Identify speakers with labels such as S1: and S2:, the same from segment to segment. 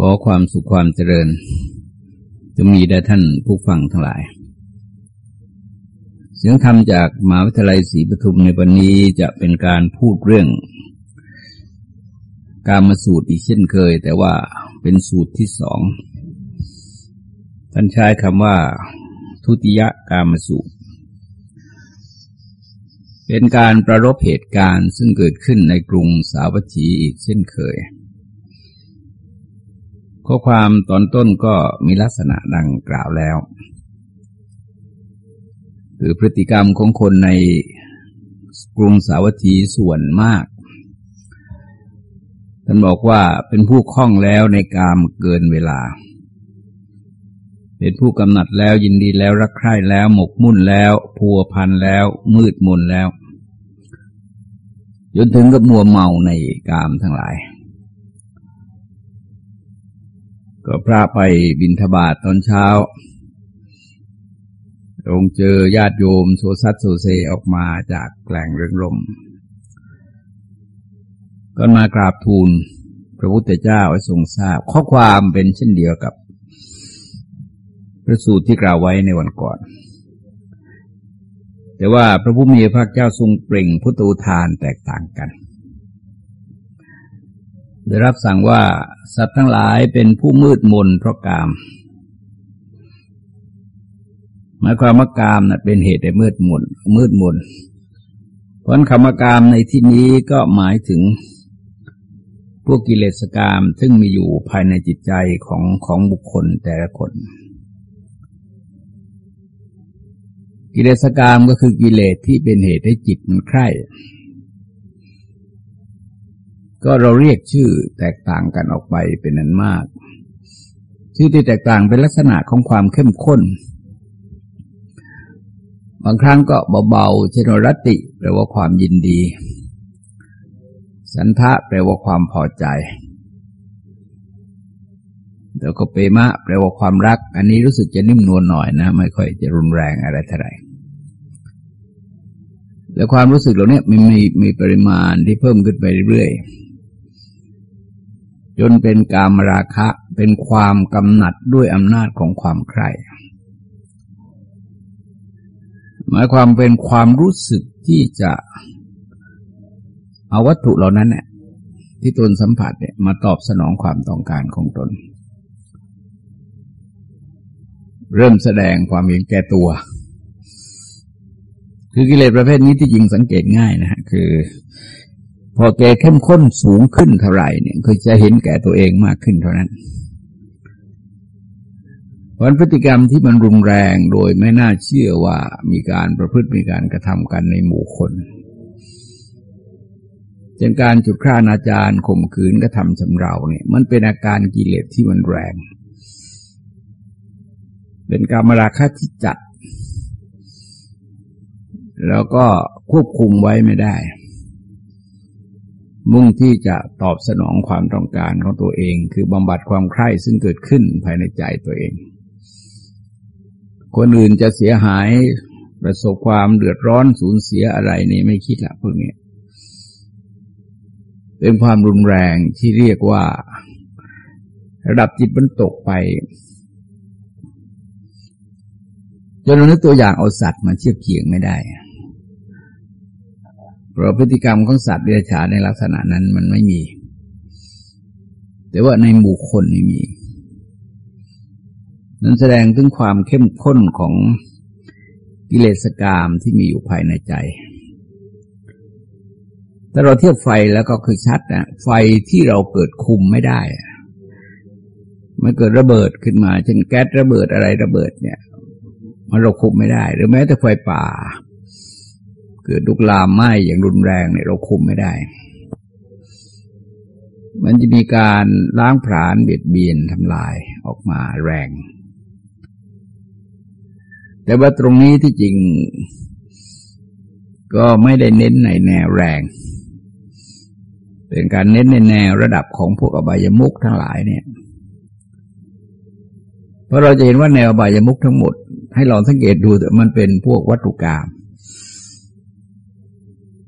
S1: ขอความสุขความเจริญจะมีแด่ท่านผู้ฟังทั้งหลาย เสียงธรรมจากมหาวิทยาลัยศรีปทุมในวันนี้จะเป็นการพูดเรื่อง การมาสูตรอีกเช่นเคย แต่ว่าเป็นสูตรที่สอง ท่านใช้คำว่า ทุติยการมาสูตร เป็นการประรบเหตุการณ์ซึ่งเกิดขึ้นในกรุงสาวัตถีอีกเช่นเคย ข้อความตอนต้นก็มีลักษณะดังกล่าวแล้วคือพฤติกรรมของคนในกรุงสาวัตถีส่วนมากท่านบอกว่าเป็นผู้คล่องแล้วในกามเกินเวลา เป็นผู้กำหนัดแล้วยินดีแล้วรักใคร่แล้วหมกมุ่นแล้ว พัวพันแล้ว มืดมนแล้วจนถึงกับมัวเมาในกามทั้งหลาย ก็พระไปบินทบาทตอนเช้าองเจอญาติโยมโซซัดโซเซออกมาจากแกล่งเรืองลมก็มากราบทูลพระพุทธเจ้าให้ทรงทราบ ข้อความเป็นเช่นเดียวกับ พระสูตรที่กล่าวไว้ในวันก่อน แต่ว่าพระผู้มีพระเจ้าทรงเปล่งพุทธูทานแตกต่างกัน ได้รับสั่งว่าสัตว์ทั้งหลายเป็นผู้มืดมนเพราะกาม หมายความว่ากามนะเป็นเหตุให้มืดมนมืดมนเพราะคำว่ากามในที่นี้ก็หมายถึงพวกกิเลสกามซึ่งมีอยู่ภายในจิตใจของของบุคคลแต่ละคน กิเลสกามก็คือกิเลสที่เป็นเหตุให้จิตมันใคร่ ก็เราเรียกชื่อแตกต่างกันออกไปเป็นนันมาก ชื่อที่แตกต่างเป็นลักษณะของความเข้มข้น บางครั้งก็เบาๆเช่นรติแปลว่าความยินดี สันทะแปลว่าความพอใจแล้วก็เปมะแปลว่าความรัก อันนี้รู้สึกจะนิ่มนวลหน่อยนะ ไม่ค่อยจะรุนแรงอะไรเท่าไหร่แล้วความรู้สึกเหล่านี้มีมีมีปริมาณที่เพิ่มขึ้นไปเรื่อยๆ จนเป็นกามราคะเป็นความกำหนัดด้วยอำนาจของความใคร่หมายความเป็นความรู้สึกที่จะเอาวัตถุเหล่านั้นเนี่ยที่ตนสัมผัสเนี่ยมาตอบสนองความต้องการของตน เริ่มแสดงความเห็นแก่ตัว คือกิเลสประเภทนี้ที่จริงสังเกตง่ายนะฮะคือ พอแกเข้มข้นสูงขึ้นเท่าไหร่เนี่ยคือจะเห็นแก่ตัวเองมากขึ้นเท่านั้นเพราะพฤติกรรมที่มันรุนแรงโดยไม่น่าเชื่อว่ามีการประพฤติมีการกระทำกันในหมู่คนเช่นการจุดฆ่านาจารย์ข่มขืนกระทำชำเราเนี่ย มันเป็นอาการกิเลสที่มันแรง เป็นการมราคะที่จัด แล้วก็ควบคุมไว้ไม่ได้ มุ่งที่จะตอบสนองความต้องการของตัวเอง คือบำบัดความใคร่ซึ่งเกิดขึ้นภายในใจตัวเอง คนอื่นจะเสียหายประสบความเดือดร้อนสูญเสียอะไรนี่ไม่คิดละพวกนี้เป็นความรุนแรงที่เรียกว่า ระดับจิตมันตกไปจนเรานึกตัวอย่างเอาสัตว์มาเทียบเคียงไม่ได้ เพราะพฤติกรรมของสัตว์เดรัจฉานในลักษณะนั้นมันไม่มี แต่ว่าในหมู่คนนี่มี นั้นแสดงถึงความเข้มข้นของกิเลสกรรมที่มีอยู่ภายในใจ แต่เราเทียบไฟแล้วก็คือชัดนะไฟที่เราเกิดคุมไม่ได้มันเกิดระเบิดขึ้นมา เช่นแก๊สระเบิดอะไรระเบิดเนี่ย มันเราคุมไม่ได้ หรือแม้แต่ไฟป่า เกิดลุกลามไหม้อย่างรุนแรงเนี่ยเราคุมไม่ได้ มันจะมีการล้างผลาญเบียดเบียนทำลายออกมาแรง แต่ว่าตรงนี้ที่จริงก็ไม่ได้เน้นในแนวแรง เป็นการเน้นในแนวระดับของพวกอบายมุกทั้งหลายเนี่ย เพราะเราจะเห็นว่าแนวอบายมุกทั้งหมด ให้ลองสังเกตดูแต่มันเป็นพวกวัตถุกรรม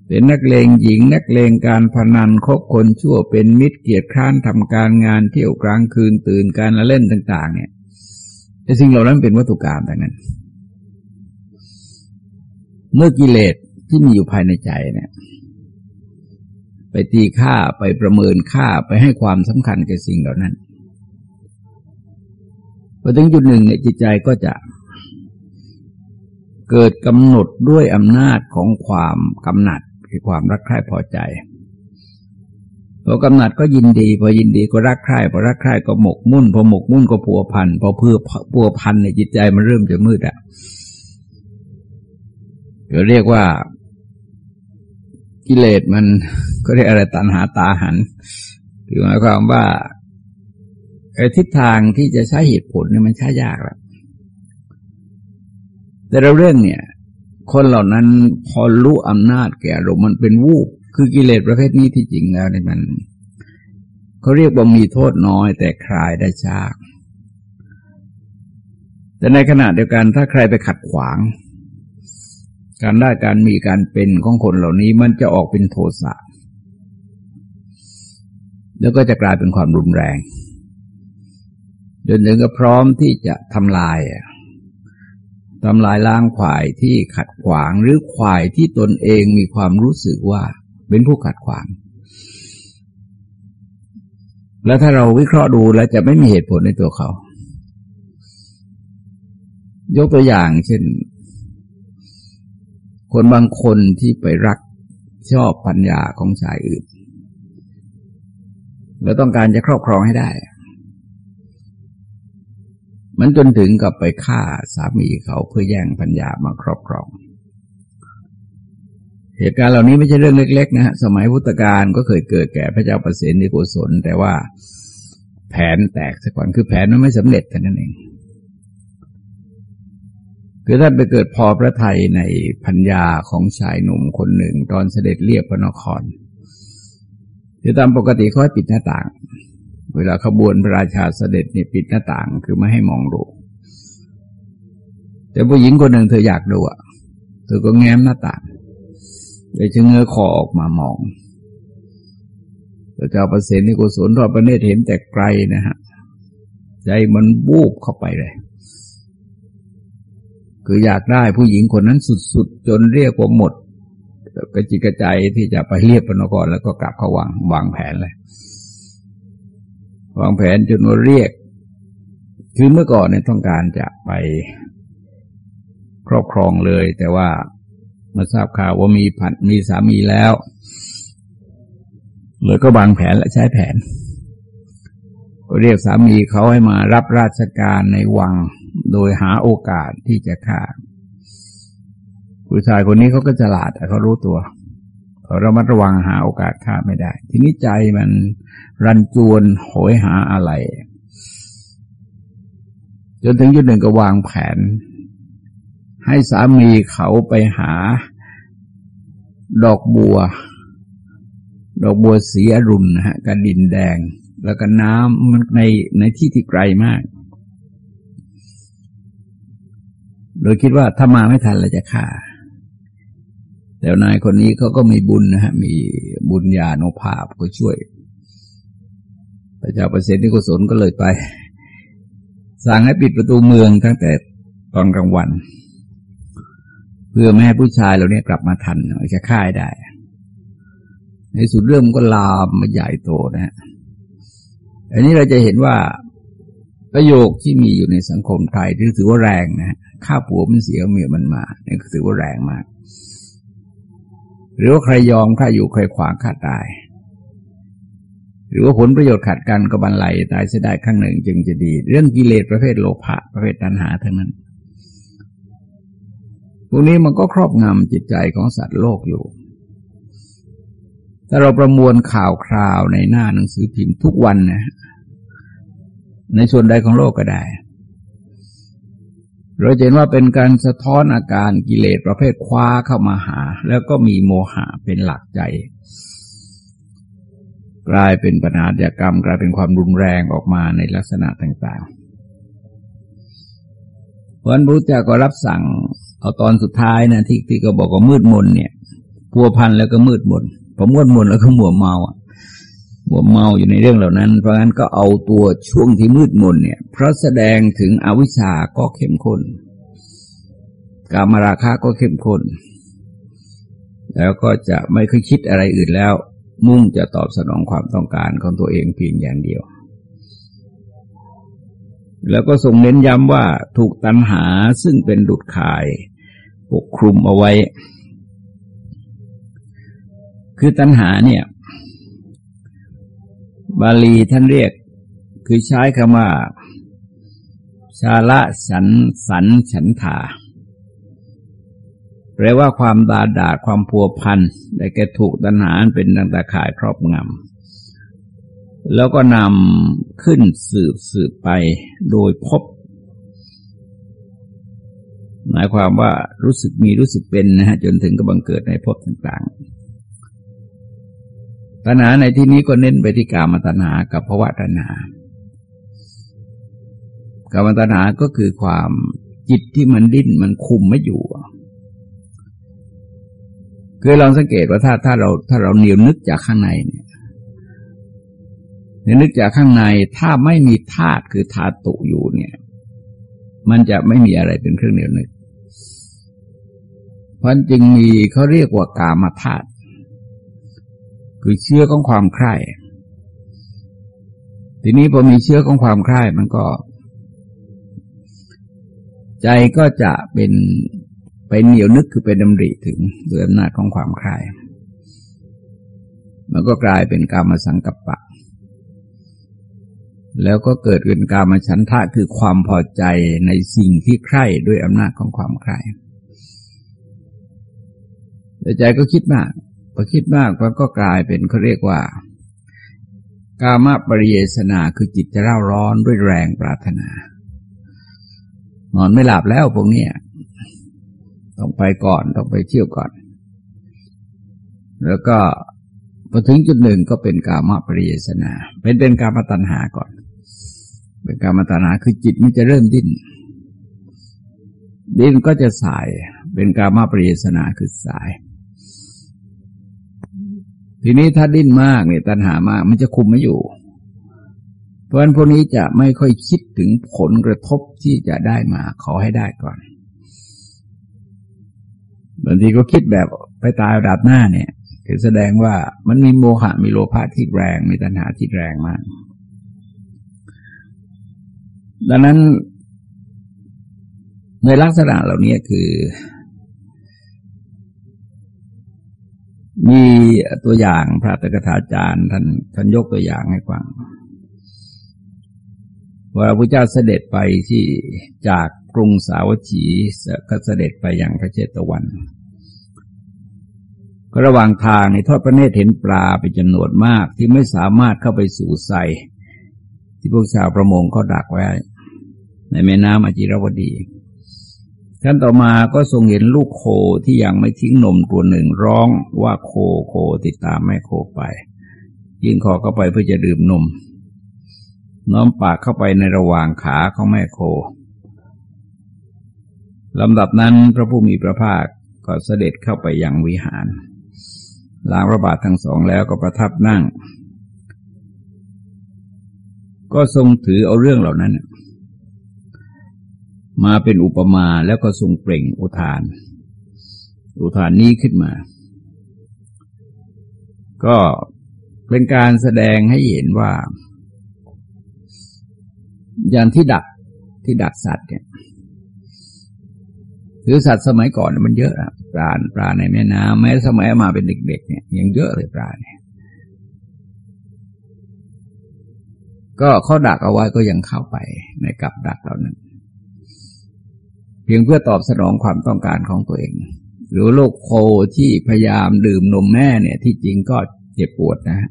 S1: เป็นนักเลงหญิงนักเลงการพนันคบคนชั่วเป็นมิตรเกียรติค้านทำการงานเที่ยวกลางคืนตื่นการละเล่นต่าง ๆ เนี่ยไอ้สิ่งเหล่านั้นเป็นวัตถุกรรมแต่นั้น เมื่อกิเลสที่มีอยู่ภายในใจเนี่ย ไปตีค่าไปประเมินค่าไปให้ความสำคัญกับสิ่งเหล่านั้นพอถึงจุดหนึ่งเนี่ยจิตใจก็จะเกิดกำหนดด้วยอำนาจของความกำหนัด คือความรักใคร่พอใจพอกำหนัดก็ยินดี พอยินดีก็รักใคร่พอรักใคร่ก็หมกมุ่น พอหมกมุ่นก็ผัวพันพอเพื่อผัวพันในจิตใจมันเริ่มจะมืดอะก็เรียกว่ากิเลสมันก็เรียกอะไรตัณหาตาหันคือหมายความว่าทิศทางที่จะใช้เหตุผลเนี่ยมันใช้ยากแล้วแต่เราเรื่องเนี่ย คนเหล่านั้นพอรู้อำนาจแก่อารมณ์มันเป็นวูบคือกิเลสประเภทนี้ที่จริงแล้วเนี่ยมันเขาเรียกว่ามีโทษน้อยแต่คลายได้ช้าแต่ในขณะเดียวกันถ้าใครไปขัดขวาง การได้การมีการเป็นของคนเหล่านี้มันจะออกเป็นโทสะแล้วก็จะกลายเป็นความรุนแรงจนถึงก็พร้อมที่จะทำลาย ทำลายล้างขวายที่ขัดขวางหรือขวายที่ตนเองมีความรู้สึกว่าเป็นผู้ขัดขวาง แล้วถ้าเราวิเคราะห์ดูแล้วจะไม่มีเหตุผลในตัวเขา ยกตัวอย่างเช่น คนบางคนที่ไปรักชอบปัญญาของชายอื่น แล้วต้องการจะครอบครองให้ได้ มันจนถึงกับไปฆ่าสามีเขาเพื่อแย่งปัญญามาครอบครอง เหตุการณ์เหล่านี้ไม่ใช่เรื่องเล็ก ๆ นะฮะ สมัยพุทธกาลก็เคยเกิดแก่พระเจ้าประสิทธิโกศล แต่ว่าแผนแตกซะก่อนคือแผนนั้นไม่สำเร็จแค่นั้นเอง คือท่านไปเกิดพอพระไทยในพัญญาของชายหนุ่มคนหนึ่ง ตอนเสด็จเรียบพระนครคือตามปกติเขาให้ปิดหน้าต่าง เวลาขบวนพระราชาเสด็จนี่ปิดหน้าต่างคือไม่ให้มองดูแต่ผู้หญิงคนหนึ่งเธออยากดูอะ เธอก็แง้มหน้าต่างเลยจะเงยคอออกมามองพระเจ้าประสิทธิ์นิโกศลทอดประเนตรเห็นแต่ไกลนะฮะ ใจมันบูบเข้าไปเลย คืออยากได้ผู้หญิงคนนั้นสุดๆ จนเรียกว่าหมดกระจิกกระใจที่จะไปเรียบพนกรแล้วก็กลับเขาวางวางแผนเลย วางแผนจนว่าเรียก คือเมื่อก่อนเนี่ยต้องการจะไปครอบครองเลย แต่ว่ามาทราบข่าวว่ามีผัดมีสามีแล้วเลยก็วางแผนและใช้แผนก็เรียกสามีเขาให้มารับราชการในวัง โดยหาโอกาสที่จะฆ่าผู้ชายคนนี้เขาก็ฉลาดเขารู้ตัวเขาระมัดระวังหาโอกาสฆ่าไม่ได้ ทีนี้ใจมันรันจวนโหยหาอะไร จนถึงยุดหนึ่งก็วางแผน ให้สามีเขาไปหา ดอกบัว ดอกบัวสีอรุณนะฮะกระดินแดง แล้วก็น้ำมันในในที่ที่ไกลมาก โดยคิดว่าถ้ามาไม่ทันเราจะฆ่า แต่นายคนนี้เขาก็มีบุญนะฮะ มีบุญญาโนภาพก็ช่วย พระเจ้าประสิทธิกุศลก็เลยไป สั่งให้ปิดประตูเมืองตั้งแต่ตอนกลางวัน เพื่อไม่ให้ผู้ชายเหล่านี้กลับมาทันจะฆ่าได้ ในสุดเรื่องมันก็ลามมาใหญ่โตนะฮะ อันนี้เราจะเห็นว่าประโยคที่มีอยู่ในสังคมไทยที่ถือว่าแรงนะฆ่าผัวมันเสียเมียมันมาเนี่ยถือว่าแรงมาก หรือว่าใครยอมฆ่าอยู่ใครขวางฆ่าตาย หรือว่าผลประโยชน์ขัดกันก็บันไลตายเสียได้ข้างหนึ่งจึงจะดี เรื่องกิเลสประเภทโลภะประเภทตัณหาทั้งนั้นพวกนี้มันก็ครอบงำจิตใจของสัตว์โลกอยู่ถ้าเราประมวลข่าวคราวในหน้าหนังสือพิมพ์ทุกวันนะในส่วนใดของโลกก็ได้ เราเห็นว่าเป็นการสะท้อนอาการกิเลสประเภทคว้าเข้ามาหา แล้วก็มีโมหะเป็นหลักใจ กลายเป็นปัญหาจกรรม กลายเป็นความรุนแรงออกมาในลักษณะต่างๆเพราะนั้นพระเจ้าก็รับสั่งเอาตอนสุดท้ายนะที่ที่ก็บอกว่ามืดมนเนี่ยพัวพันแล้วก็มืดมนพอมืดมนแล้วก็มัวเมา มัวเมาอยู่ในเรื่องเหล่านั้น เพราะงั้นก็เอาตัวช่วงที่มืดมนเนี่ยเพราะแสดงถึงอวิชชาก็เข้มข้น กามราคะก็เข้มข้น แล้วก็จะไม่เคยคิดอะไรอื่นแล้ว มุ่งจะตอบสนองความต้องการของตัวเองเพียงอย่างเดียว แล้วก็ทรงเน้นย้ำว่าถูกตัณหาซึ่งเป็นดุดข่ายปกคลุมเอาไว้ คือตัณหาเนี่ย บาลีท่านเรียกคือใช้คำว่า ชาละสันสันฉันทาแปลว่าความดาดาความพัวพันได้แก่ถูกตัณหาเป็นดังตาข่ายครอบงำแล้วก็นำขึ้นสืบสืบไปโดยพบ หมายความว่ารู้สึกมีรู้สึกเป็นนะฮะจนถึงกับบังเกิดในภพต่างๆ ตัณหาในที่นี้ก็เน้นไปที่กามตัณหากับภวะตัณหากามตัณหาก็คือความจิตที่มันดิ้นมันคุมไม่อยู่คือลองสังเกตว่าถ้าถ้าเราถ้าเราเหนียวนึกจากข้างในเนี่ยนึกจากข้างในถ้าไม่มีธาตุคือธาตุอยู่เนี่ย มันจะไม่มีอะไรเป็นเครื่องเหนียวนึกเพราะจึงมีเขาเรียกว่ากามาธาตุ คือเชื้อของความใคร่ทีนี้พอมีเชื้อของความใคร่มันก็ ใจก็จะเป็นไปเหนียวนึกคือไปดำริถึงด้วยอำนาจของความใคร่มันก็กลายเป็นกามสังกัปปะ แล้วก็เกิดเป็นกามฉันทะคือความพอใจในสิ่งที่ใคร่ด้วยอำนาจของความใคร่แต่ใจก็คิดมาก พอคิดมากมันก็กลายเป็นเขาเรียกว่า กามปริเยสนาคือจิตจะเร่าร้อนด้วยแรงปรารถนา นอนไม่หลับแล้วพวกนี้ต้องไปก่อนต้องไปเที่ยวก่อน แล้วก็พอถึงจุดหนึ่งก็เป็นกามปริเยสนา เป็นเป็นกามตัณหาก่อน เป็นกามตัณหาคือจิตมันจะเริ่มดิ้นดิ้นก็จะสาย เป็นกามปริเยสนาคือสาย ทีนี้ถ้าดิ้นมากเนี่ยตัณหามาก มันจะคุมไม่อยู่ เพราะฉะนั้นพวกนี้จะไม่ค่อยคิดถึงผลกระทบที่จะได้มาขอให้ได้ก่อนบางทีก็คิดแบบไปตายดับหน้าเนี่ยคือแสดงว่ามันมีโมหะมีโลภะที่แรงมีตัณหาที่แรงมาก ดังนั้นในลักษณะเหล่านี้คือ มีตัวอย่างพระตกถาจารย์ท่านท่านยกตัวอย่างให้ฟังว่าพระเจ้าเสด็จไปที่จากกรุงสาวัตถีก็เสด็จไปยังพระเจตวัน ก็ระหว่างทางในทอดพระเนตรเห็นปลาเป็นจำนวนมากที่ไม่สามารถเข้าไปสู่ใส่ที่พวกชาวประมงเขาดักไว้ ในแม่น้ำอจิรวดี ท่านต่อมาก็ทรงเห็นลูกโคที่ยังไม่ทิ้งนมตัวหนึ่งร้องว่าโคโคติดตามแม่โคไป ยิงคอเข้าไปเพื่อจะดื่มนม น้อมปากเข้าไปในระหว่างขาของแม่โคลำดับนั้นพระผู้มีพระภาคก็เสด็จเข้าไปยังวิหารล้างพระบาททั้งสองแล้วก็ประทับนั่ง ก็ทรงถือเอาเรื่องเหล่านั้น มาเป็นอุปมาแล้วก็ทรงเปล่งอุทาน อุทานนี้ขึ้นมา ก็เป็นการแสดงให้เห็นว่า อย่างที่ดักที่ดักสัตว์เนี่ยคือสัตว์สมัยก่อนมันเยอะอะปลาปลาในแม่น้ำแม้สมัยมาเป็นเด็ก ๆ เนี่ยยังเยอะเลยปลาเนี่ยก็เขาดักเอาไว้ก็ยังเข้าไปในกับดักเหล่านั้น พียงเพื่อตอบสนองความต้องการของตัวเอง หรือโรคโคที่พยายามดื่มนมแม่เนี่ย ที่จริงก็เจ็บปวดนะฮะ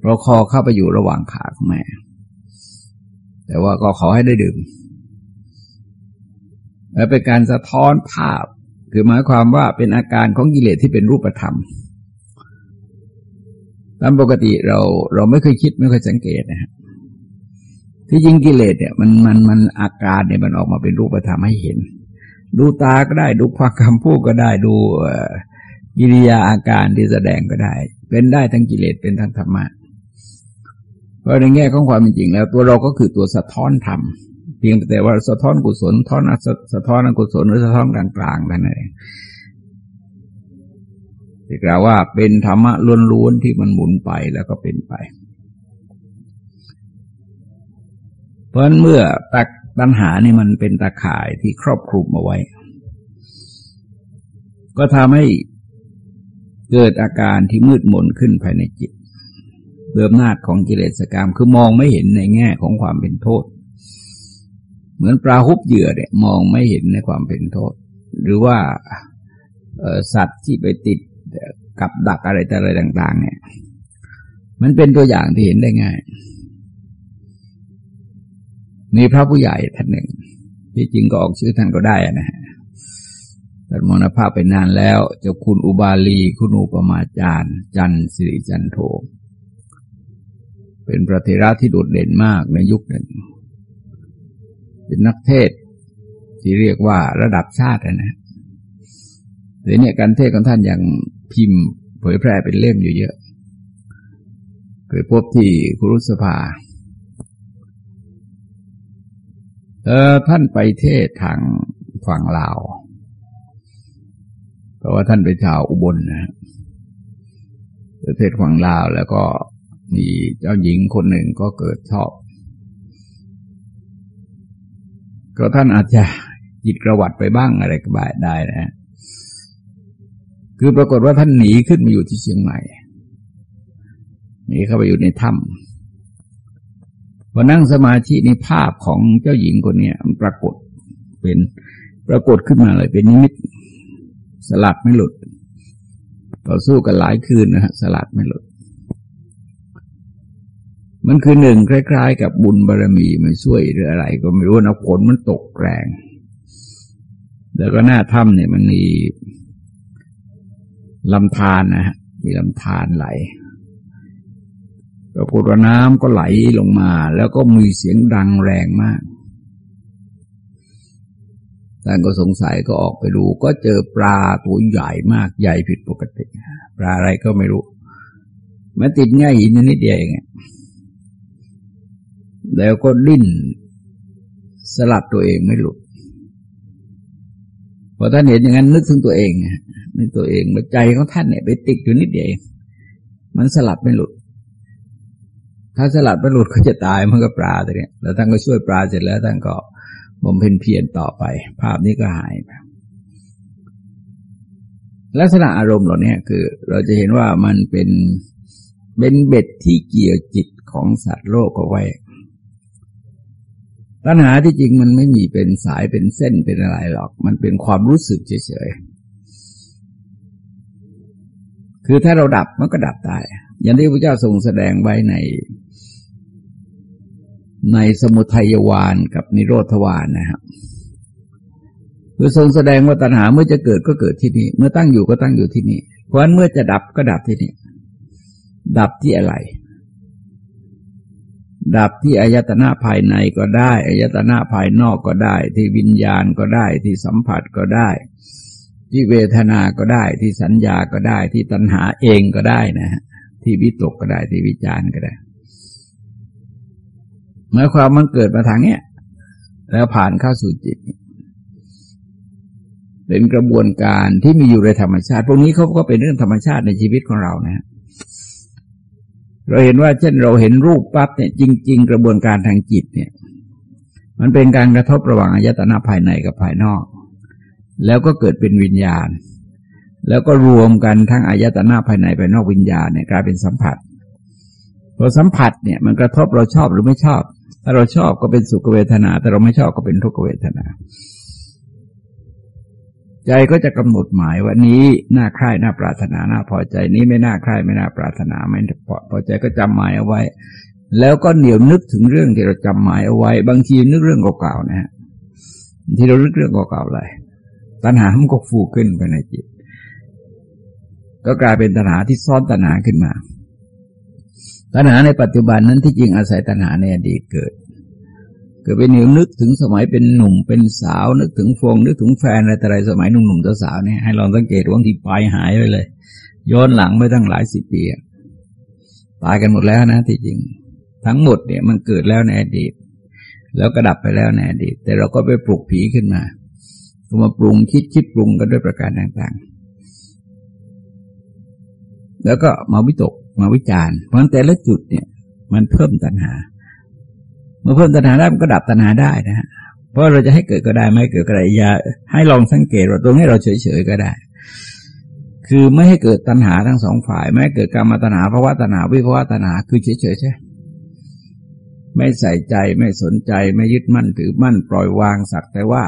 S1: เพราะคอเข้าไปอยู่ระหว่างขาของแม่ แต่ว่าก็ขอให้ได้ดื่ม และเป็นการสะท้อนภาพ คือหมายความว่าเป็นอาการของกิเลสที่เป็นรูปธรรมตามปกติเราเราไม่เคยคิดไม่เคยสังเกตนะฮะ ที่จริงกิเลสเนี่ยมันมันมันอาการเนี่ยมันออกมาเป็นรูปธรรมให้เห็น ดูตาก็ได้ดูความคำพูดก็ได้ดูกิริยาอาการที่แสดงก็ได้ เป็นได้ทั้งกิเลสเป็นทั้งธรรมะเพราะในแง่ของความเป็นจริงแล้ว ตัวเราก็คือตัวสะท้อนธรรมเพียงแต่ว่าสะท้อนกุศลท้อนสะท้อนอกุศลหรือสะท้อนกลางๆนั่นเองที่กล่าวว่าเป็นธรรมะล้วนๆที่มันหมุนไปแล้วก็เป็นไป เพราะเมื่อตักตัณหานี่มันเป็นตาข่ายที่ครอบคลุมเอาไว้ ก็ทำให้เกิดอาการที่มืดมนขึ้นภายในจิตเดิมนาจของกิเลสกรรมคือมองไม่เห็นในแง่ของความเป็นโทษ เหมือนปลาฮุบเหยื่อเนี่ยมองไม่เห็นในความเป็นโทษ หรือว่าสัตว์ที่ไปติดกับดักอะไรแต่อะไรต่าง ๆ เนี่ย มันเป็นตัวอย่างที่เห็นได้ง่าย มีพระผู้ใหญ่ท่านหนึ่ง ที่จริงก็ออกชื่อท่านก็ได้นะฮะท่านมรณภาพไปนานแล้ว เจ้าคุณอุบาลีคุณอุปมาจารย์ จันสิริจันโท เป็นพระเทระที่โดดเด่นมากในยุคหนึ่ง เป็นนักเทศที่เรียกว่าระดับชาตินะเดี๋ยวนี้การเทศของท่านยังพิมพ์เผยแพร่เป็นเล่มอยู่เยอะ เคยพบที่ครุสภา เออท่านไปเทศทางฝั่งลาว เพราะว่าท่านเป็นชาวอุบลนะประเทศฝั่งลาวแล้วก็มีเจ้าหญิงคนหนึ่งก็เกิดชอบ ก็ท่านอาจจะจิตกระวัดไปบ้างอะไรก็ได้นะ คือปรากฏว่าท่านหนีขึ้นมาอยู่ที่เชียงใหม่หนีเข้าไปอยู่ในถ้ำ พอนั่งสมาธิในภาพของเจ้าหญิงคนนี้มันปรากฏเป็นปรากฏขึ้นมาเลยเป็นนิมิต สลัดไม่หลุด ต่อสู้กันหลายคืนนะฮะสลัดไม่หลุด มันคือหนึ่งคล้าย ๆ กับบุญบารรมีมันช่วยหรืออะไร ก็ไม่รู้นะผลมันตกแรง แล้วก็หน้าถ้ำเนี่ยมันมีลำธารนะฮะมีลำธารไหล ปรากฏว่าน้ำก็ไหลลงมา แล้วก็มีเสียงดังแรงมากท่านก็สงสัยก็ออกไปดู ก็เจอปลาตัวใหญ่มากใหญ่ผิดปกติ ปลาอะไรก็ไม่รู้มันติดง่ายหินนิดเดียวเองแล้วก็ดิ้น สลัดตัวเองไม่หลุดพอท่านเห็นอย่างนั้นนึกถึงตัวเองในตัวเองมาใจของท่านเนี่ยไปติดอยู่นิดเดียวมันสลัดไม่หลุด ถ้าสลัดไม่หลุดก็จะตายมันก็ปลาตัวเนี้ยแล้วท่านก็ช่วยปลาเสร็จแล้วท่านก็บำเพ็ญเพียรต่อไป ภาพนี้ก็หายไปลักษณะอารมณ์เหล่านี้คือ เราจะเห็นว่ามันเป็นเป็นเบ็ดที่เกี่ยวจิตของสัตว์โลกเอาไว้ปัญหาที่จริงมันไม่มีเป็นสายเป็นเส้นเป็นอะไรหรอก มันเป็นความรู้สึกเฉยๆ คือถ้าเราดับมันก็ดับได้ อย่างที่พระเจ้าทรงแสดงไว้ใน ในสมุทัยวานกับนิโรธวานนะครับคือทรงแสดงว่าตัณหาเมื่อจะเกิดก็เกิดที่นี่ เมื่อตั้งอยู่ก็ตั้งอยู่ที่นี่ เพราะฉะนั้นเมื่อจะดับก็ดับที่นี่ ดับที่อะไร ดับที่อายตนะภายในก็ได้อายตนะภายนอกก็ได้ ที่วิญญาณก็ได้ ที่สัมผัสก็ได้ ที่เวทนาก็ได้ ที่สัญญาก็ได้ ที่ตัณหาเองก็ได้นะฮะที่วิตกก็ได้ ที่วิจารณ์ก็ได้ เมื่อความมันเกิดมาทางเนี้ยแล้วผ่านเข้าสู่จิต เป็นกระบวนการที่มีอยู่ในธรรมชาติ พวกนี้เขาก็เป็นเรื่องธรรมชาติในชีวิตของเรานะ เราเห็นว่าเช่นเราเห็นรูปปั๊บเนี่ยจริง ๆ กระบวนการทางจิตเนี่ย มันเป็นการกระทบระหว่างอายตนะภายในกับภายนอก แล้วก็เกิดเป็นวิญญาณ แล้วก็รวมกันทั้งอายตนะภายในภายนอกวิญญาณเนี่ยกลายเป็นสัมผัสพอสัมผัสเนี่ยมันกระทบเราชอบหรือไม่ชอบ ถ้าเราชอบก็เป็นสุขเวทนา แต่เราไม่ชอบก็เป็นทุกขเวทนา ใจก็จะกำหนดหมายว่านี้น่าใคร่น่าปรารถนาน่าพอใจนี้ไม่น่าใคร่ไม่น่าปรารถนาไม่พอพอใจก็จำหมายเอาไว้ แล้วก็เหนียวนึกถึงเรื่องที่เราจำหมายเอาไว้ บางทีนึกเรื่องเก่าๆนะฮะที่เรานึกเรื่องเก่าๆเลยตัณหามันก็ฟูขึ้นไปในจิต ก็กลายเป็นตัณหาที่ซ้อนตัณหาขึ้นมา ตัณหาในปัจจุบันนั้นที่จริงอาศัยตัณหาในอดีตเกิด เกิดไปเหนียวนึกถึงสมัยเป็นหนุ่มเป็นสาวนึกถึงฟงนึกถึงแฟนอะไรแต่ไรสมัยหนุ่มหนุ่มสาวเนี่ยให้ลองสังเกตว่าที่ปลายหายไปเลย ย้อนหลังไปตั้งหลายสิบปีตายกันหมดแล้วนะที่จริง ทั้งหมดเนี่ยมันเกิดแล้วในอดีต แล้วก็ดับไปแล้วในอดีต แต่เราก็ไปปลุกผีขึ้นมามาปรุงคิดคิดปรุงกันด้วยประการต่างๆ แล้วก็มาวิตก มาวิจารณ์ เพราะแต่ละจุดเนี่ย มันเพิ่มตัณหา เมื่อเพิ่มตัณหาได้มันก็ดับตัณหาได้นะฮะเพราะเราจะให้เกิดก็ได้ไม่เกิดก็ได้อย่าให้ลองสังเกตว่าตรงนี้เราเฉยๆก็ได้ คือไม่ให้เกิดตัณหาทั้งสองฝ่าย ไม่ให้เกิดกรรมตัณหาภาวะตัณหาวิภาวะตัณหาคือเฉยๆใช่ไม่ใส่ใจไม่สนใจไม่ยึดมั่นถือมั่นปล่อยวางสักแต่ว่า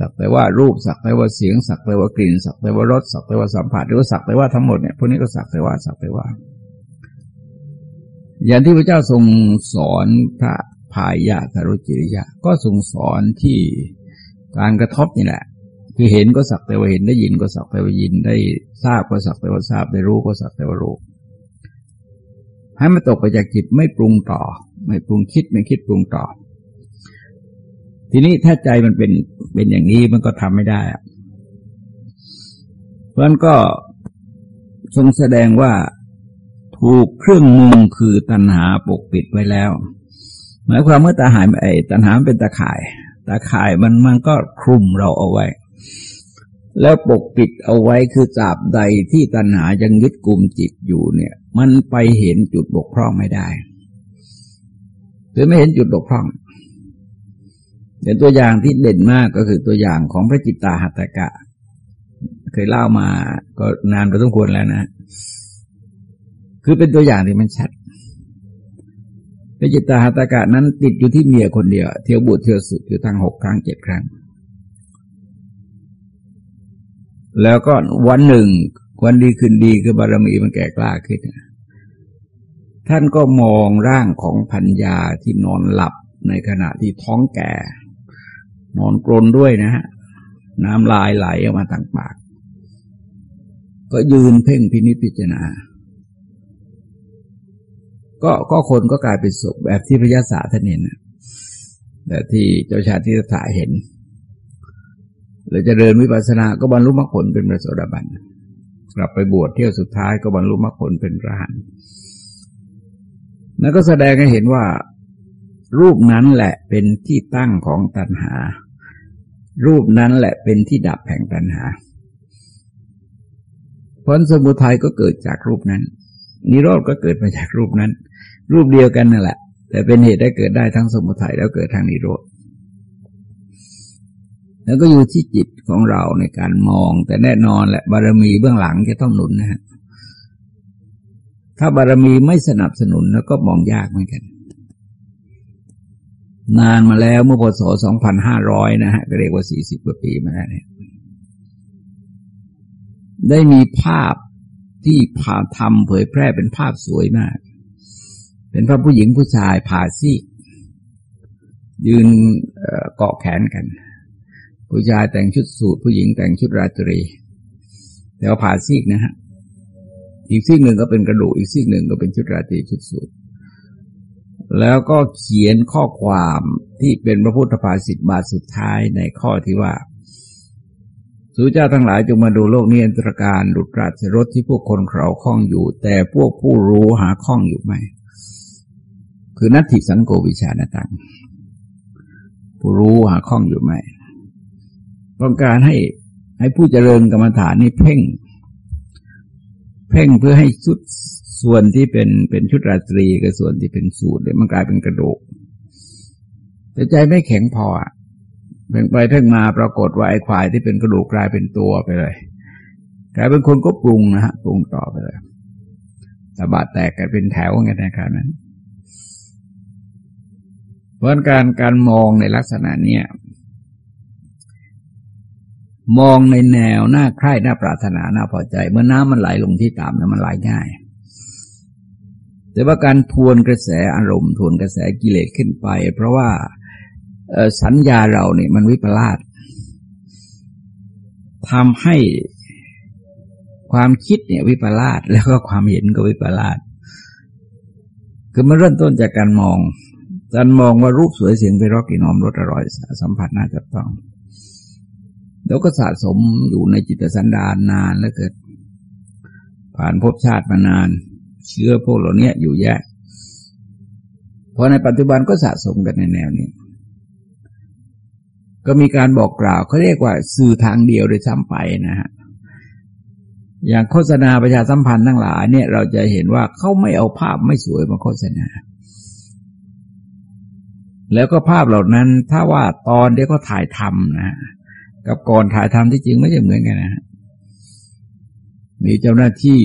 S1: สักแต่ว่ารูปสักแต่ว่าเสียงสักแต่ว่ากลิ่นสักแต่ว่ารสสักแต่ว่าสัมผัสหรือสักแต่ว่าทั้งหมดเนี่ยพวกนี้ก็สักแต่ว่าสักแต่ว่า อย่างที่พระเจ้าทรงสอนพระพายะสารุจิริยะ ก็ทรงสอนที่การกระทบนี่แหละ คือเห็นก็สักแต่ว่าเห็นได้ยินก็สักแต่ว่ายินได้ทราบก็สักแต่ว่าทราบได้รู้ก็สักแต่ว่ารู้ให้มันตกไปจากจิตไม่ปรุงต่อ ไม่ปรุงคิดไม่คิดปรุงต่อ ทีนี้ถ้าใจมันเป็นเป็นอย่างนี้มันก็ทำไม่ได้เพราะนั้นก็ทรงแสดงว่าถูกเครื่องมุงคือตัณหาปกปิดไว้แล้ว หมายความเมื่อตาหายไอ้ตัณหาเป็นตาข่าย ตาข่ายมันมันก็คลุมเราเอาไว้ แล้วปกปิดเอาไว้คือจาบใดที่ตัณหายังยึดกลุ่มจิตอยู่เนี่ย มันไปเห็นจุดบกพร่องไม่ได้หรือไม่เห็นจุดบกพร่อง เป็นตัวอย่างที่เด่นมากก็คือตัวอย่างของพระจิตตาหัตถกะ เคยเล่ามาก็นานพอสมควรแล้วนะ คือเป็นตัวอย่างที่มันชัดพระจิตตาหัตถกะนั้นติดอยู่ที่เมียคนเดียว เที่ยวบุตรเที่ยวสุดอยู่ทั้งหกครั้งเจ็ดครั้ง แล้วก็วันหนึ่ง วันดีคืนดีคือบารมีมันแก่กล้าขึ้น ท่านก็มองร่างของพัญญาที่นอนหลับในขณะที่ท้องแก่ นอนกรนด้วยนะฮะน้ำลายไหลออกมาทางปาก ก็ยืนเพ่งพินิจพิจารณา ก็ก็คนก็กลายเป็นสุขแบบที่พระยาศาท่านเห็นนะแต่ที่เจ้าชาติที่ถ่าเห็นเราจะเดินวิปัสสนาก็บรรลุมรรคผลเป็นพระโสดาบัน กลับไปบวชเที่ยวสุดท้ายก็บรรลุมรรคผลเป็นพระหันนั่นก็แสดงให้เห็นว่า รูปนั้นแหละเป็นที่ตั้งของตัณหา รูปนั้นแหละเป็นที่ดับแห่งตัณหาผลสมุทัยก็เกิดจากรูปนั้น นิโรธก็เกิดมาจากรูปนั้น รูปเดียวกันนั่นแหละ แต่เป็นเหตุได้เกิดได้ทั้งสมุทัยแล้วเกิดทางนิโรธแล้วก็อยู่ที่จิตของเราในการมอง แต่แน่นอนแหละบารมีเบื้องหลังจะต้องหนุนนะฮะถ้าบารมีไม่สนับสนุนแล้วก็มองยากเหมือนกัน นานมาแล้วเมื่อพศ2500นะฮะก็เรียกว่า40กว่าปีมาแล้วเนี่ยได้มีภาพที่ผ่าทำเผยแพร่เป็นภาพสวยมาก เป็นภาพผู้หญิงผู้ชายผ่าซีกยืนเกาะแขนกัน ผู้ชายแต่งชุดสูทผู้หญิงแต่งชุดราตรี แต่ว่าผ่าซีกนะฮะอีกซีกหนึ่งก็เป็นกระดูกอีกซีกหนึ่งก็เป็นชุดราตรีชุดสูท แล้วก็เขียนข้อความที่เป็นพระพุทธภาษิตบาสุดท้ายในข้อที่ว่าสุเจ้าทั้งหลายจงมาดูโลกนี้อันตรการดุจราชรถที่พวกคนเขาคล้องอยู่ แต่พวกผู้รู้หาคล้องอยู่ไหม คือนัตถิสังโกวิชาณตัง ผู้รู้หาคล้องอยู่ไหมต้องการให้ให้ผู้เจริญกรรมฐานนี่เพ่ง เพ่งเพื่อให้สุด ส่วนที่เป็นเป็นชุดราตรีกับส่วนที่เป็นสูตรเนี่ยมันกลายเป็นกระดูกแต่ใจไม่แข็งพอเพ่งไปเพ่งมาปรากฏว่าไอ้ควายที่เป็นกระดูกกลายเป็นตัวไปเลยกลายเป็นคนก็ปรุงนะฮะปรุงต่อไปเลยตบาดแตกกันเป็นแถวกันนะครับนั้นเพราะการการมองในลักษณะเนี้ยมองในแนวหน้าใคร่หน้าปรารถนาหน้าพอใจ เมื่อน้ำมันไหลลงที่ต่ำเนี่ยมันไหลง่าย แต่ว่าการทวนกระแสอารมณ์ ทวนกระแสกิเลสขึ้นไป เพราะว่าสัญญาเราเนี่ยมันวิปลาสทำให้ความคิดเนี่ยวิปลาสแล้วก็ความเห็นก็วิปลาสคือมันเริ่มต้นจากการมองท่านมองว่ารูปสวยเสียงไปรอกกินหอมรสอร่อย สัมผัสน่าจะต้อง แล้วก็สะสมอยู่ในจิตสันดานนานแล้วเกิด ผ่านภพชาติมานาน เชื้อพวกเหล่านี้อยู่แยะพอในปัจจุบันก็สะสมกันในแนวนี้ ก็มีการบอกกล่าวเขาเรียกว่าสื่อทางเดียวโดยซ้ำไปนะฮะอย่างโฆษณาประชาสัมพันธ์ทั้งหลายเนี่ยเราจะเห็นว่าเขาไม่เอาภาพไม่สวยมาโฆษณา แล้วก็ภาพเหล่านั้นถ้าว่าตอนที่เขาถ่ายทำนะกับก่อนถ่ายทำที่จริงไม่ใช่เหมือนกันนะมีเจ้าหน้าที่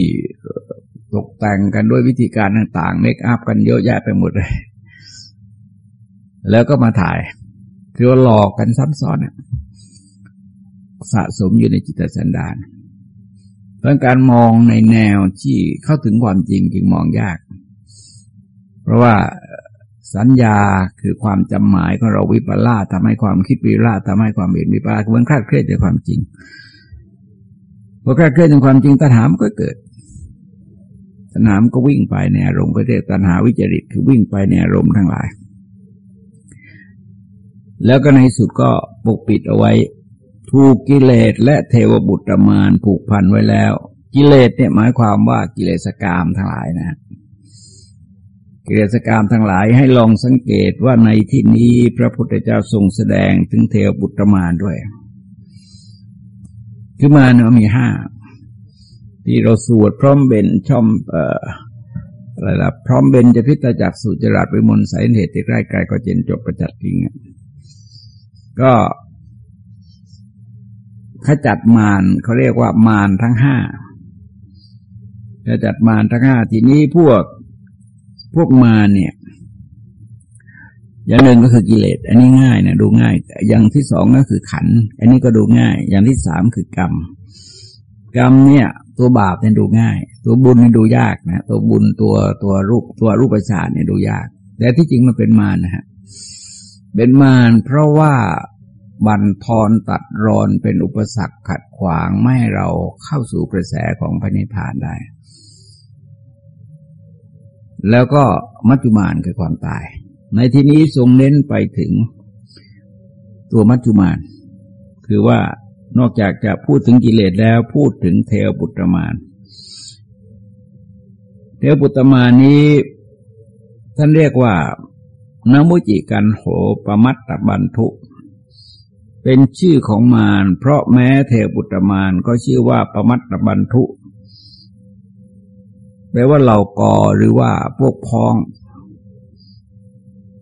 S1: ตกแต่งกันด้วยวิธีการต่างๆ เมคอัพกันเยอะแยะไปหมดเลย แล้วก็มาถ่าย คือว่าหลอกกันซ้ำซ้อนสะสมอยู่ในจิตสันดานเพราะการมองในแนวที่เข้าถึงความจริงจึงมองยาก เพราะว่าสัญญาคือความจำหมายของเราวิปลาสทำให้ความคิดวิปลาสทำให้ความเห็นวิปลาสเมือนคลาดเคลื่อนจากความจริงพอคลาดเคลื่อนจากความจริงตัณหามก็เกิด ตัณหามก็วิ่งไปในอารมณ์ก็เรียกตัณหาวิจริตคือวิ่งไปในอารมณ์ทั้งหลาย แล้วก็ในสุดก็ปกปิดเอาไว้ถูกกิเลสและเทวบุตรมารผูกพันไว้แล้ว กิเลสเนี่ยหมายความว่ากิเลสกรรมทั้งหลายนะกิเลสกรรมทั้งหลายให้ลองสังเกตว่าในที่นี้พระพุทธเจ้าทรงแสดงถึงเทวบุตรมารด้วย คือมาเนมีห้า ที่เราสวดพร้อมเบนช่อมเอ่ออะไรล่ะพร้อมเบนจะพิจารจากสุจรัตไปมนสายเหตุที่ใกล้ไกลก็เจนจบประจัดริงก็ขจัดมารเขาเรียกว่ามารทั้งห้าขจัดมารทั้งห้าทีนี้พวกพวกมารเนี่ย อย่างหนึ่งก็คือกิเลส อันนี้ง่ายนะดูง่าย อย่างที่สองก็คือขัน อันนี้ก็ดูง่าย อย่างที่สามคือกรรม กรรมเนี่ยตัวบาปเนี่ยดูง่าย ตัวบุญเนี่ยดูยากนะตัวบุญตัวตัวรูปตัวรูปฌานเนี่ยดูยาก แต่ที่จริงมันเป็นมารนะฮะเป็นมารเพราะว่าบันทอนตัดรอนเป็นอุปสรรคขัดขวางไม่ให้เราเข้าสู่กระแสของพระนิพพานได้ แล้วก็มัจจุมานคือความตาย ในที่นี้ทรงเน้นไปถึงตัวมัจจุมาน คือว่า นอกจากจะพูดถึงกิเลสแล้วพูดถึงเทวปุตรมาน เทวปุตรมานนี้ ท่านเรียกว่านมุจิกันโหปมัตตบันทุเป็นชื่อของมารเพราะแม้เทวปุตตมารก็ชื่อว่าปมัตตบันทุแปลว่าเหล่ากอหรือว่าพวกพ้อง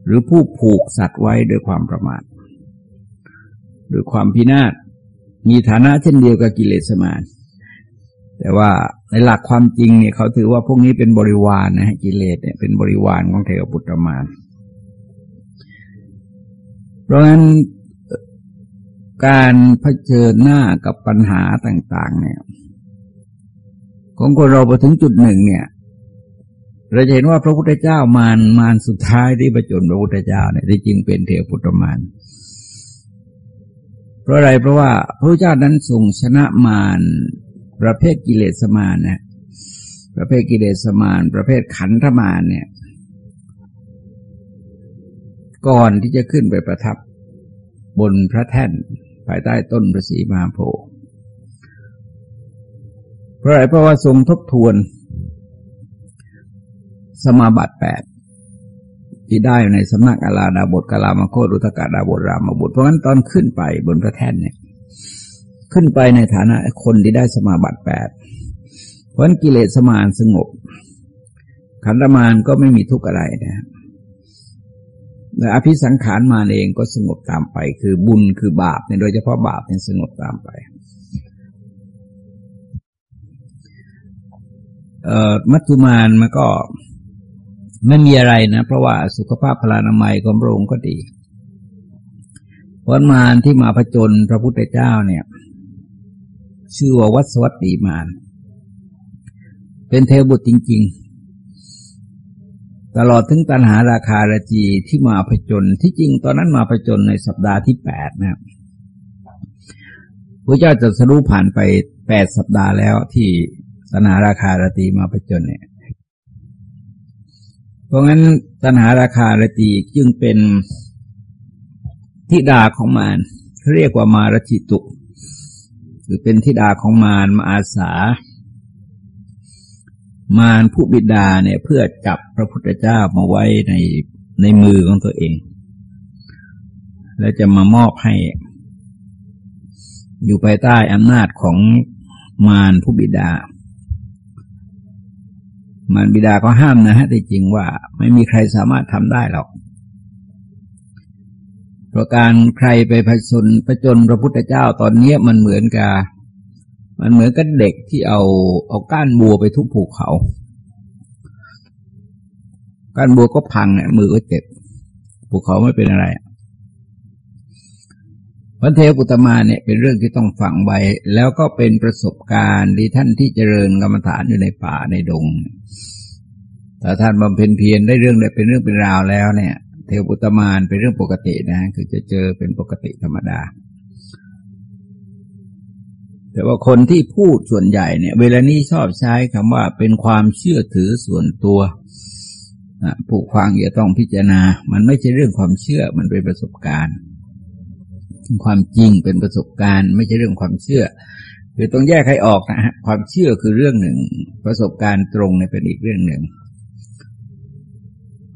S1: หรือผู้ผูกสัตว์ไว้ด้วยความประมาทหรือความพินาศ มีฐานะเช่นเดียวกับกิเลสมารแต่ว่าในหลักความจริงเนี่ยเขาถือว่าพวกนี้เป็นบริวารนนะกิเลสเนี่ยเป็นบริวารของเทวปุตตมารเพราะฉะนั้นการเผชิญหน้ากับปัญหาต่าง ๆ เนี่ย ของคนเราไปถึงจุดหนึ่งเนี่ย เราจะเห็นว่าพระพุทธเจ้ามารมารสุดท้ายที่ประจนพระพุทธเจ้าเนี่ยที่จริงเป็นเทวพุทธมาร ราะอะไรเพราะว่าพระเจ้านั้นทรงชนะมารประเภทกิเลสมารนะประเภทกิเลสมารประเภทขันธมารเนี่ย ก่อนที่จะขึ้นไปประทับบนพระแท่นภายใต้ต้นพระศรีมหาโพธิ์เพราะอะไรเพราะว่าทรงทบทวน สมาบัติแปด ที่ได้ในสำนักอาลาดาบทกาลามโครุตกาดาบทรามบทเพราะงั้นตอนขึ้นไปบนพระแท่นเนี่ย ขึ้นไปในฐานะคนที่ได้สมาบัติแปดเพราะกิเลสสมานสงบ ขันธมานก็ไม่มีทุกข์อะไรนะและอภิสังขารมาเองก็สงบตามไป คือบุญคือบาปเนี่ยโดยเฉพาะบาปเนี่ยสงบตามไปเอ่อมัตตุมานมันก็ ไม่มีอะไรนะ เพราะว่าสุขภาพพลานามัยของพระองค์ก็ดีวันมารที่มาผจญพระพุทธเจ้าเนี่ย ชื่อว่าวัสวัตตีมาร เป็นเทวบุตรจริง ๆ ตลอดถึงตัณหาราคาราจีที่มาผจญที่จริงตอนนั้นมาผจญในสัปดาห์ที่แปดนะครับพระเจ้าจะสรุปผ่านไปแปดสัปดาห์แล้วที่ตัณหาราคาราตีมาผจญเนี่ย เพราะงั้นตัณหาราคารตีจึงเป็นทิดาของมารเรียกว่ามารจิตุหรือเป็นทิดาของมารมาอาสา มารผู้บิดาเนี่ยเพื่อจับพระพุทธเจ้ามาไว้ในในมือของตัวเอง แล้วจะมามอบให้ อยู่ภายใต้อำนาจของมารผู้บิดา มารบิดาก็ห้ามนะฮะแต่จริงว่าไม่มีใครสามารถทำได้หรอกเพราะการใครไปผจญผจญพระพุทธเจ้าตอนนี้มันเหมือนกับมันเหมือนกับเด็กที่เอาเอาก้านบัวไปทุบภูเขา ก้านบัวก็พังเนี่ยมือก็เจ็บภูเขาไม่เป็นอะไร วันเทพุตมาเนี่ยเป็นเรื่องที่ต้องฝังไว้ แล้วก็เป็นประสบการณ์ที่ท่านที่เจริญกรรมฐานอยู่ในป่าในดงแต่ท่านบำเพ็ญเพียรได้เรื่องได้เป็นเรื่องเป็นราวแล้วเนี่ย เทวปุตมานเป็นเรื่องปกตินะคือจะเจอเป็นปกติธรรมดา แต่ว่าคนที่พูดส่วนใหญ่เนี่ย เวลานี้ชอบใช้คำว่าเป็นความเชื่อถือส่วนตัวผู้ฟังอย่าต้องพิจารณา มันไม่ใช่เรื่องความเชื่อมันเป็นประสบการณ์ ความจริงเป็นประสบการณ์ ไม่ใช่เรื่องความเชื่อ คือต้องแยกให้ออกนะฮะความเชื่อคือเรื่องหนึ่ง ประสบการณ์ตรงเนี่ยเป็นอีกเรื่องหนึ่ง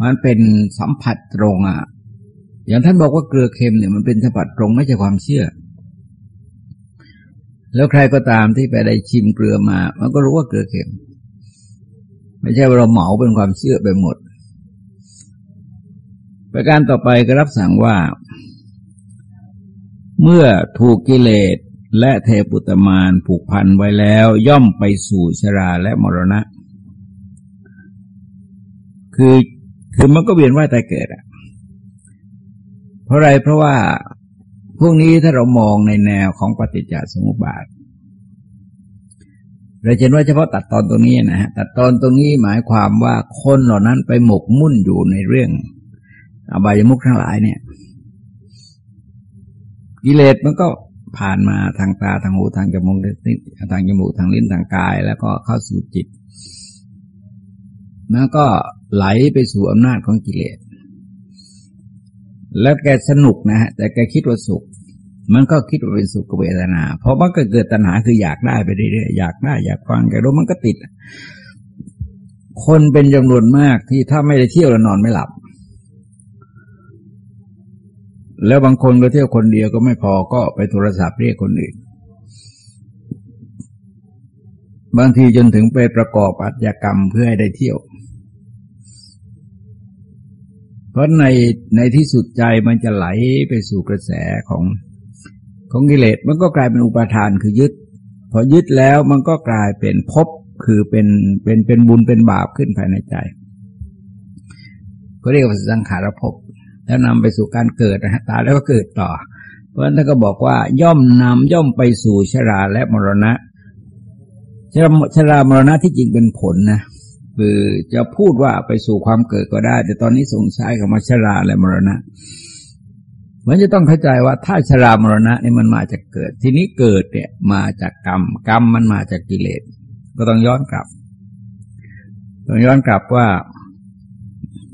S1: มันเป็นสัมผัสตรงอะ อย่างท่านบอกว่าเกลือเค็มเนี่ยมันเป็นสัมผัสตรงไม่ใช่ความเชื่อ แล้วใครก็ตามที่ไปได้ชิมเกลือมา มันก็รู้ว่าเกลือเค็ม ไม่ใช่ว่าเราเหมาเป็นความเชื่อไปหมดประการต่อไปก็รับสั่งว่า เมื่อถูกกิเลสและเทปุตมานผูกพันไว้แล้วย่อมไปสู่ชราและมรณะ คือคือมันก็เวียนว่ายตายเกิดอะเพราะอะไรเพราะว่าพวกนี้ถ้าเรามองในแนวของปฏิจจสมุปบาทเราเห็นว่าเฉพาะตัดตอนตรงนี้นะฮะตัดตอนตรงนี้หมายความว่าคนเหล่านั้นไปหมกมุ่นอยู่ในเรื่องอบายมุขทั้งหลายเนี่ย กิเลสมันก็ผ่านมาทางตาทางหูทางจมูกทางจมูกทางลิ้นทางกาย แล้วก็เข้าสู่จิต แล้วก็ไหลไปสู่อำนาจของกิเลส แล้วแกสนุกนะฮะแต่แกคิดว่าสุข มันก็คิดว่าเป็นสุขเวทนา เพราะมันก็เกิดตัณหาคืออยากได้ไปเรื่อยๆอยากได้อยากฟังแกรู้มันก็ติด คนเป็นจำนวนมากที่ถ้าไม่ได้เที่ยวแล้วนอนไม่หลับ แล้วบางคนก็เที่ยวคนเดียวก็ไม่พอก็ไปโทรศัพท์เรียกคนอื่น บางทีจนถึงไปประกอบอัจกรรมเพื่อให้ได้เที่ยว เพราะในในที่สุดใจมันจะไหลไปสู่กระแสของของกิเลสมันก็กลายเป็นอุปาทานคือยึด พอยึดแล้วมันก็กลายเป็นภพคือเป็นเป็นเป็นบุญเป็นบาปขึ้นภายในใจ ก็เรียกว่าสังขารภพ แล้วนำไปสู่การเกิดนะฮะตายแล้วก็เกิดต่อ เพราะฉะนั้นท่านก็บอกว่าย่อมนำย่อมไปสู่ชราและมรณะชราชรามรณะที่จริงเป็นผลนะคือจะพูดว่าไปสู่ความเกิดก็ได้ แต่ตอนนี้ทรงใช้คำว่าชราและมรณะมันจะต้องเข้าใจว่าถ้าชรามรณะนี่มันมาจากเกิด ทีนี้เกิดเนี่ยมาจากกรรม กรรมมันมาจากกิเลส ก็ต้องย้อนกลับ ต้องย้อนกลับว่า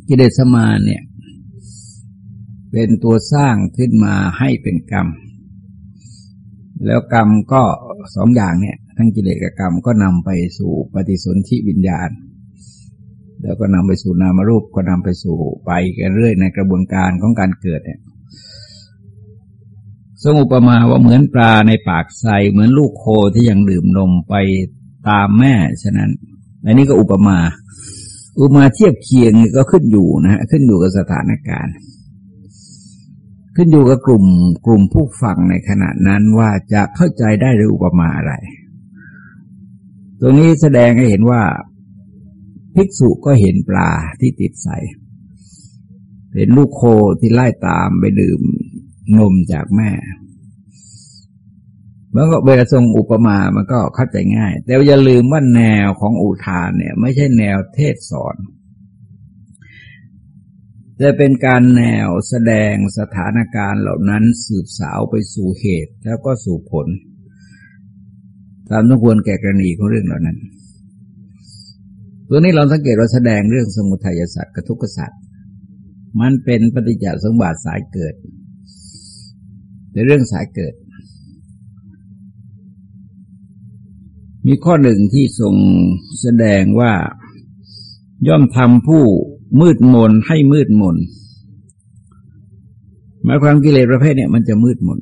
S1: กิเลสมาเนี่ย เป็นตัวสร้างขึ้นมาให้เป็นกรรม แล้วกรรมก็สองอย่างเนี่ย ทั้งกิเลสกับกรรมก็นำไปสู่ปฏิสนธิวิญญาณ แล้วก็นำไปสู่นามรูปก็นำไปสู่ไปกันเรื่อยในกระบวนการของการเกิดเนี่ยสมุปมาว่าเหมือนปลาในปากใสเหมือนลูกโคที่ยังดื่มนมไปตามแม่ฉะนั้นอันนี้ก็อุปมา อุปมาเทียบเคียงก็ขึ้นอยู่นะฮะขึ้นอยู่กับสถานการณ์ ขึ้นอยู่กับกลุ่มกลุ่มผู้ฟังในขณะนั้นว่าจะเข้าใจได้หรืออุปมาอะไร ตรงนี้แสดงให้เห็นว่า ภิกษุก็เห็นปลาที่ติดใส เห็นลูกโคที่ไล่ตามไปดื่มนมจากแม่เมื่อเวลาทรงอุปมามันก็เข้าใจง่าย แต่อย่าลืมว่าแนวของอุทานเนี่ย ไม่ใช่แนวเทศสอน จะเป็นการแนวแสดงสถานการณ์เหล่านั้นสืบสาวไปสู่เหตุแล้วก็สู่ผล ตามต้องควรแก่กรณีของเรื่องเหล่านั้นตัวนี้เราสังเกตว่าแสดงเรื่องสมุทัยศาสตว์กับทุกขสัตว์มันเป็นปฏิจจสมบัติสายเกิดในเรื่องสายเกิด มีข้อหนึ่งที่ทรงแสดงว่าย่อมทำผู้ มืดมนให้มืดมนหมายความกิเลสประเภทเนี่ยมันจะมืดมน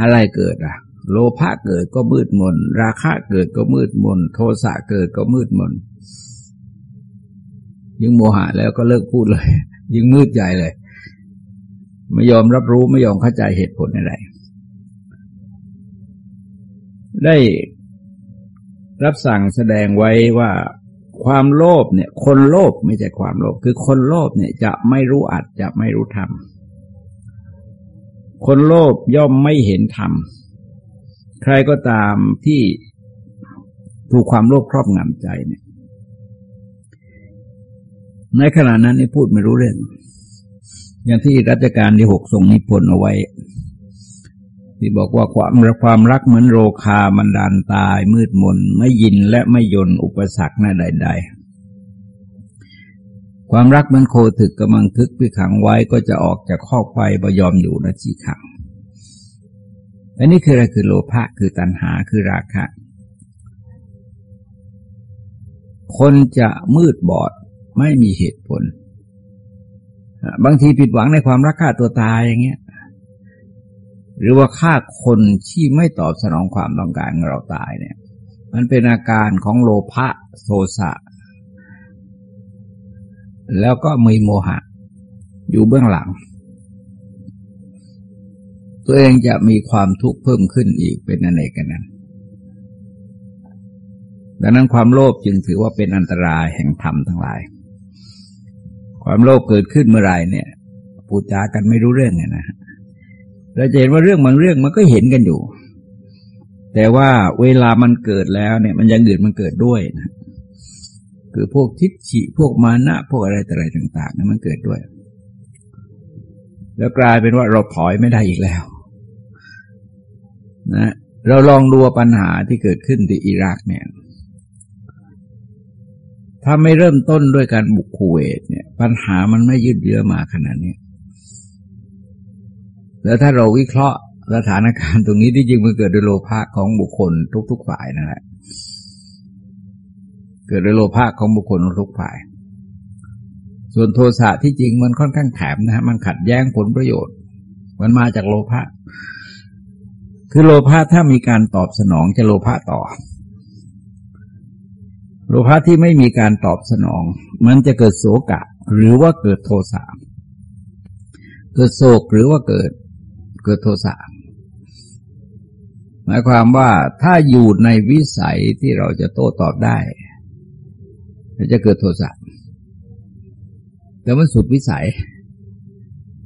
S1: อะไรเกิดอะโลภะเกิดก็มืดมน ราคะเกิดก็มืดมน โทสะเกิดก็มืดมน ยิ่งโมหะแล้วก็เลิกพูดเลย ยิ่งมืดใหญ่เลย ไม่ยอมรับรู้ไม่ยอมเข้าใจเหตุผลอะไร ได้รับสั่งแสดงไว้ว่า ความโลภเนี่ย คนโลภไม่ใช่ความโลภคือคนโลภเนี่ยจะไม่รู้อัดจะไม่รู้ธรรมคนโลภย่อมไม่เห็นธรรมใครก็ตามที่ถูกความโลภครอบงำใจเนี่ย ในขณะนั้นนี่พูดไม่รู้เรื่อง อย่างที่รัชการที่หกทรงนิพนธ์เอาไว้ ที่บอกว่าความความรักเหมือนโรคามันดานตายมืดมนไม่ยินและไม่ยนอุปสรรคหน้าใด ๆ ความรักเหมือนโคถึกกำลังทึกพิขังไว้ก็จะออกจากข้อไฟบยอมอยู่นะจีขังอันนี้คืออะไรคือโลภะคือตัณหาคือราคะ คนจะมืดบอดไม่มีเหตุผล บางทีผิดหวังในความรักฆ่าตัวตายอย่างเงี้ย หรือว่าฆ่าคนที่ไม่ตอบสนองความต้องการของเราตายเนี่ย มันเป็นอาการของโลภะโทสะ แล้วก็มีโมหะ อยู่เบื้องหลัง ตัวเองจะมีความทุกข์เพิ่มขึ้นอีกเป็นอเนกกันนั้นดังนั้นความโลภจึงถือว่าเป็นอันตรายแห่งธรรมทั้งหลาย ความโลภเกิดขึ้นเมื่อไรเนี่ยพูจากันไม่รู้เรื่องเนี่ยนะ เราจะเห็นว่าเรื่องบางเรื่องมันก็เห็นกันอยู่ แต่ว่าเวลามันเกิดแล้วเนี่ย มันยังอื่นมันเกิดด้วยนะคือพวกทิฏฐิพวกมานะพวกอะไรต่อะไรต่างๆนี่มันเกิดด้วย แล้วกลายเป็นว่าเราถอยไม่ได้อีกแล้ว นะ เราลองดูปัญหาที่เกิดขึ้นที่อิรักเนี่ยถ้าไม่เริ่มต้นด้วยการบุกคูเวตเนี่ย ปัญหามันไม่ยืดเยื้อมาขนาดนี้ แล้วถ้าเราวิเคราะห์สถานการณ์ตรงนี้ที่จริงมันเกิดโดยโลภะของบุคคลทุกๆฝ่ายนั่นแหละเกิดโดยโลภะของบุคคลทุกฝ่าย ส่วนโทสะที่จริงมันค่อนข้างแถมนะฮะมันขัดแย้งผลประโยชน์ มันมาจากโลภะคือโลภะถ้ามีการตอบสนองจะโลภะต่อ โลภะที่ไม่มีการตอบสนอง มันจะเกิดโศกะ หรือว่าเกิดโทสะเกิดโศกหรือว่าเกิด เกิดโทสะหมายความว่าถ้าอยู่ในวิสัยที่เราจะโต้ตอบได้จะเกิดโทสะแต่มันสุดวิสัย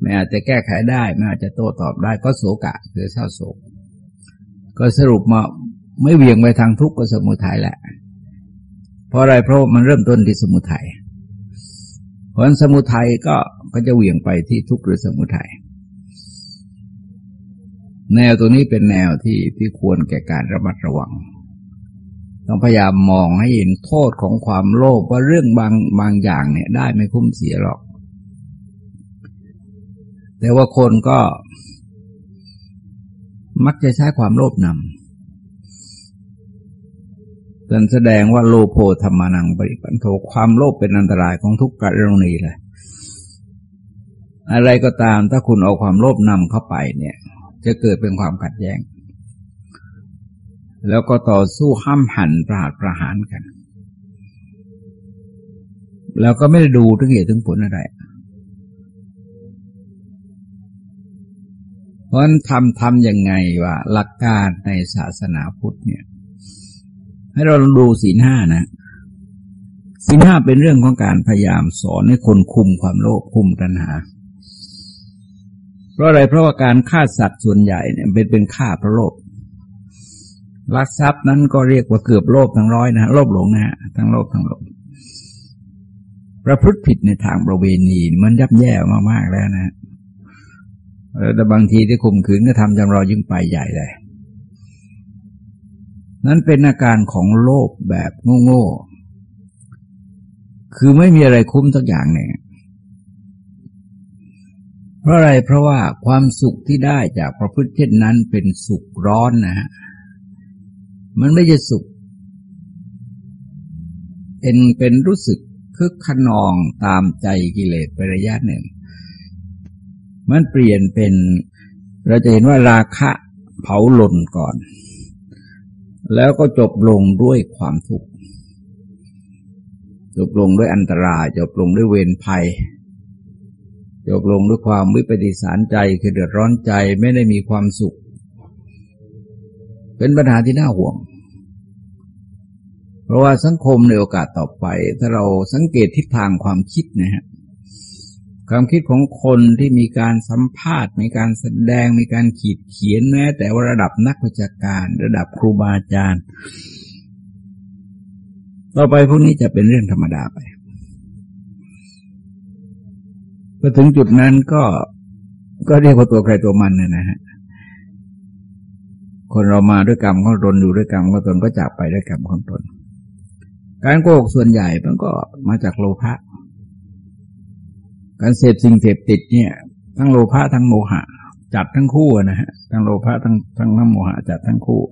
S1: ไม่อาจจะแก้ไขได้ไม่อาจจะโต้ตอบได้ก็โศกะคือเศร้าโศก ก็สรุปมาไม่เวียงไปทางทุกข์ก็สมุทัยแหละ เพราะอะไรเพราะมันเริ่มต้นที่สมุทัยเพราะสมุทัยก็ก็จะเวียงไปที่ทุกข์หรือสมุทัย แนวตัวนี้เป็นแนวที่ที่ควรแก่การระมัดระวัง ต้องพยายามมองให้เห็นโทษของความโลภว่าเรื่องบางบางอย่างเนี่ย ได้ไม่คุ้มเสียหรอก แต่ว่าคนก็มักจะใช้ความโลภนำจนแสดงว่าโลโภธรรมานังปริปันโทความโลภเป็นอันตรายของทุกกรณีเลย อะไรก็ตามถ้าคุณเอาความโลภนำเข้าไปเนี่ย จะเกิดเป็นความขัดแย้ง แล้วก็ต่อสู้ห้ามหันประหารประหารกัน แล้วก็ไม่ได้ดูถึงเหตุถึงผลอะไรเพราะนั้นทำทำยังไงว่า หลักการในศาสนาพุทธเนี่ย ให้เราดูสีห้านะสีห้าเป็นเรื่องของการพยายามสอนให้คนคุมความโลภคุมตัณหา ราะอะไรเพราะว่าการฆ่าสัตว์ส่วนใหญ่เนี่ยเป็นเป็นฆ่าเพราะโลภลักทรัพย์นั้นก็เรียกว่าเกือบโลภทั้งร้อยนะโลภหลงนะฮะทั้งโลภทั้งหลงประพฤติผิดในทางประเวณีมันยับแย่มากๆแล้วนะแต่บางทีที่ข่มขืนก็ทำจำเรายิ่งไปใหญ่เลยนั้นเป็นอาการของโลภแบบโง่คือไม่มีอะไรคุ้มสักอย่างเนี่ย เพราะอะไรเพราะว่าความสุขที่ได้จากพระพุทธเช่นนั้นเป็นสุขร้อนนะฮะมันไม่ใช่สุข เป็นเป็นรู้สึกคึกขนองตามใจกิเลสไประยะหนึ่ง มันเปลี่ยนเป็น เราจะเห็นว่าราคะเผาหล่นก่อน แล้วก็จบลงด้วยความทุกข์จบลงด้วยอันตราย จบลงด้วยเวรภัย จบลงด้วยความวิปฏิสารใจคือเดือดร้อนใจไม่ได้มีความสุข เป็นปัญหาที่น่าห่วง เพราะว่าสังคมในโอกาสต่อไป ถ้าเราสังเกตทิศทางความคิดนะฮะความคิดของคนที่มีการสัมภาษณ์ มีการแสดงมีการขีดเขียนแม้แต่ว่าระดับนักวิชาการระดับครูบาอาจารย์ ต่อไปพวกนี้จะเป็นเรื่องธรรมดาไป พอถึงจุดนั้นก็ก็เรียกว่าตัวใครตัวมันเนี่ยนะฮะคนเรามาด้วยกรรมก็ตนอยู่ด้วยกรรมก็ตนก็จากไปด้วยกรรมของตน การโกหกส่วนใหญ่มันก็มาจากโลภะการเสพสิ่งเสพติดเนี่ย ทั้งโลภะทั้งโมหะ จัดทั้งคู่นะฮะทั้งโลภะทั้งทั้งทั้งโมหะจัดทั้งคู่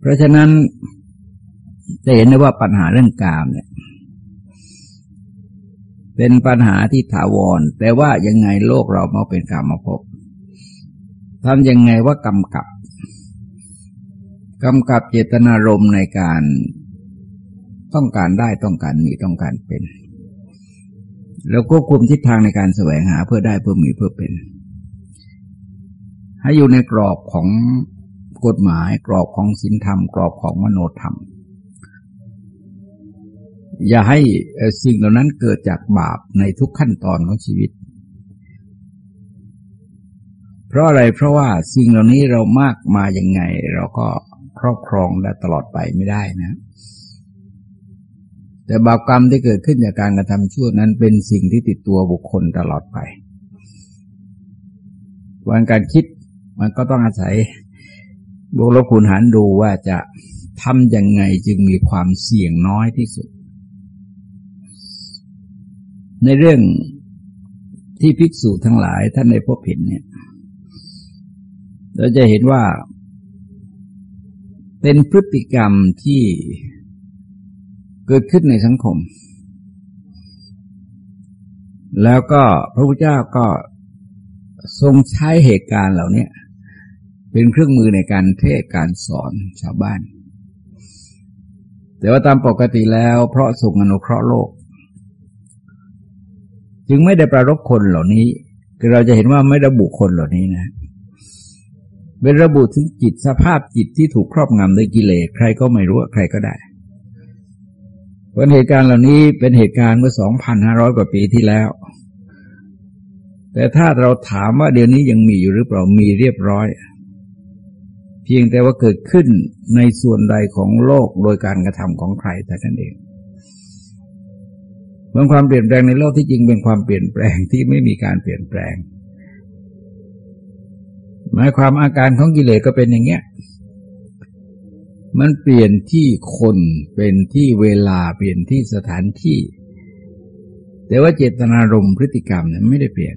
S1: เพราะฉะนั้นจะเห็นได้ว่าปัญหาเรื่องกามเนี่ย เป็นปัญหาที่ถาวร แต่ว่ายังไงโลกเรามาเป็นกรรมภพทำยังไงว่ากำกับกำกับเจตนารมณ์ในการต้องการได้ต้องการมีต้องการเป็น แล้วควบคุมทิศทางในการแสวงหาเพื่อได้เพื่อมีเพื่อเป็น ให้อยู่ในกรอบของกฎหมายกรอบของศีลธรรม กรอบของมโนธรรม อย่าให้สิ่งเหล่านั้นเกิดจากบาปในทุกขั้นตอนของชีวิต เพราะอะไรเพราะว่าสิ่งเหล่านี้เรามากมาอย่างไง เราก็ครอบครองได้ตลอดไปไม่ได้นะ แต่บาปกรรมที่เกิดขึ้นจากการกระทำชั่วนั้นเป็นสิ่งที่ติดตัวบุคคลตลอดไป วันการคิดมันก็ต้องอาศัยบวกลบคูณหารดูว่าจะทำยังไงจึงมีความเสี่ยงน้อยที่สุด ในเรื่องที่ภิกษุทั้งหลายท่านในพบเห็นเนี่ย เราจะเห็นว่า เป็นพฤติกรรมที่เกิดขึ้นในสังคม แล้วก็พระพุทธเจ้าก็ทรงใช้เหตุการณ์เหล่านี้เป็นเครื่องมือในการเทศการสอนชาวบ้าน แต่ว่าตามปกติแล้วเพราะทรงอนุเคราะห์โลก จึงไม่ได้ประรบคนเหล่านี้ คือเราจะเห็นว่าไม่ระบุคนเหล่านี้นะเป็นระบุถึงจิตสภาพจิตที่ถูกครอบงำด้วยกิเลสใครก็ไม่รู้ใครก็ได้เพราะเหตุการณ์เหล่านี้เป็นเหตุการณ์เมื่อสองพันห้าร้อยกว่าปีที่แล้ว แต่ถ้าเราถามว่าเดี๋ยวนี้ยังมีอยู่หรือเปล่ามีเรียบร้อย เพียงแต่ว่าเกิดขึ้นในส่วนใดของโลกโดยการกระทำของใครแต่นั้นเอง มื่อความเปลี่ยนแปลงในโลกที่จริงเป็นความเปลี่ยนแปลงที่ไม่มีการเปลี่ยนแปลง หมายความอาการของกิเลสก็เป็นอย่างเงี้ย มันเปลี่ยนที่คนเป็นที่เวลาเปลี่ยนที่สถานที่ แต่ว่าเจตนารมณ์พฤติกรรมเนี่ยไม่ได้เปลี่ยน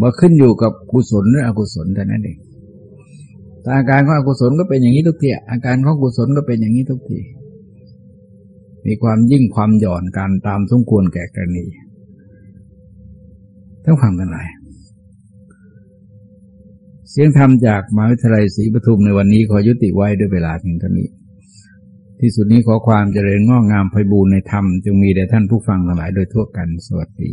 S1: มาขึ้นอยู่กับกุศลหรืออกุศลแต่นั้นเองอาการของอกุศลก็เป็นอย่างนี้ทุกทีอาการของกุศลก็เป็นอย่างนี้ทุกที มีความยิ่งความหย่อนการตามสมควรแก่กรณีทั้งฟังทั้งหลายเสียงธรรมจากมหาวิทยาลัยศรีปทุมในวันนี้ขอยุติไว้ด้วยเวลาเพียงเท่านี้ ที่สุดนี้ขอความเจริญงอกงามไพบูรณ์ในธรรมจงมีแด่ท่านผู้ฟังทั้งหลายโดยทั่วกันสวัสดี